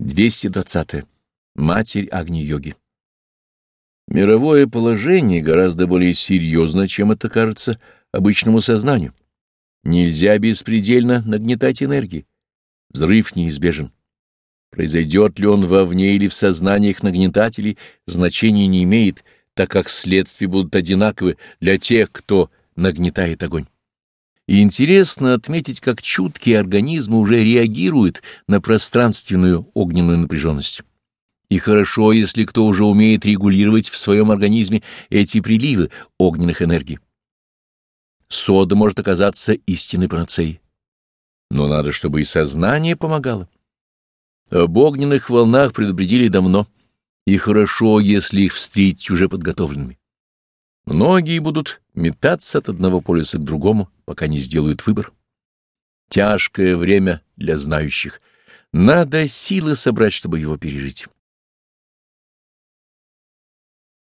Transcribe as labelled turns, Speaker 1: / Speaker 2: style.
Speaker 1: 220. Матерь Агни-йоги. Мировое положение гораздо более серьезно, чем это кажется обычному сознанию. Нельзя беспредельно нагнетать энергии. Взрыв неизбежен. Произойдет ли он вовне или в сознаниях нагнетателей, значения не имеет, так как следствия будут одинаковы для тех, кто нагнетает огонь. И интересно отметить, как чуткие организмы уже реагируют на пространственную огненную напряженность. И хорошо, если кто уже умеет регулировать в своем организме эти приливы огненных энергий. Сода может оказаться истинной панацеей. Но надо, чтобы и сознание помогало. Об огненных волнах предупредили давно, и хорошо, если их встретить уже подготовленными. Многие будут метаться от одного полюса к другому, пока не сделают выбор. Тяжкое время для знающих. Надо силы собрать, чтобы его пережить.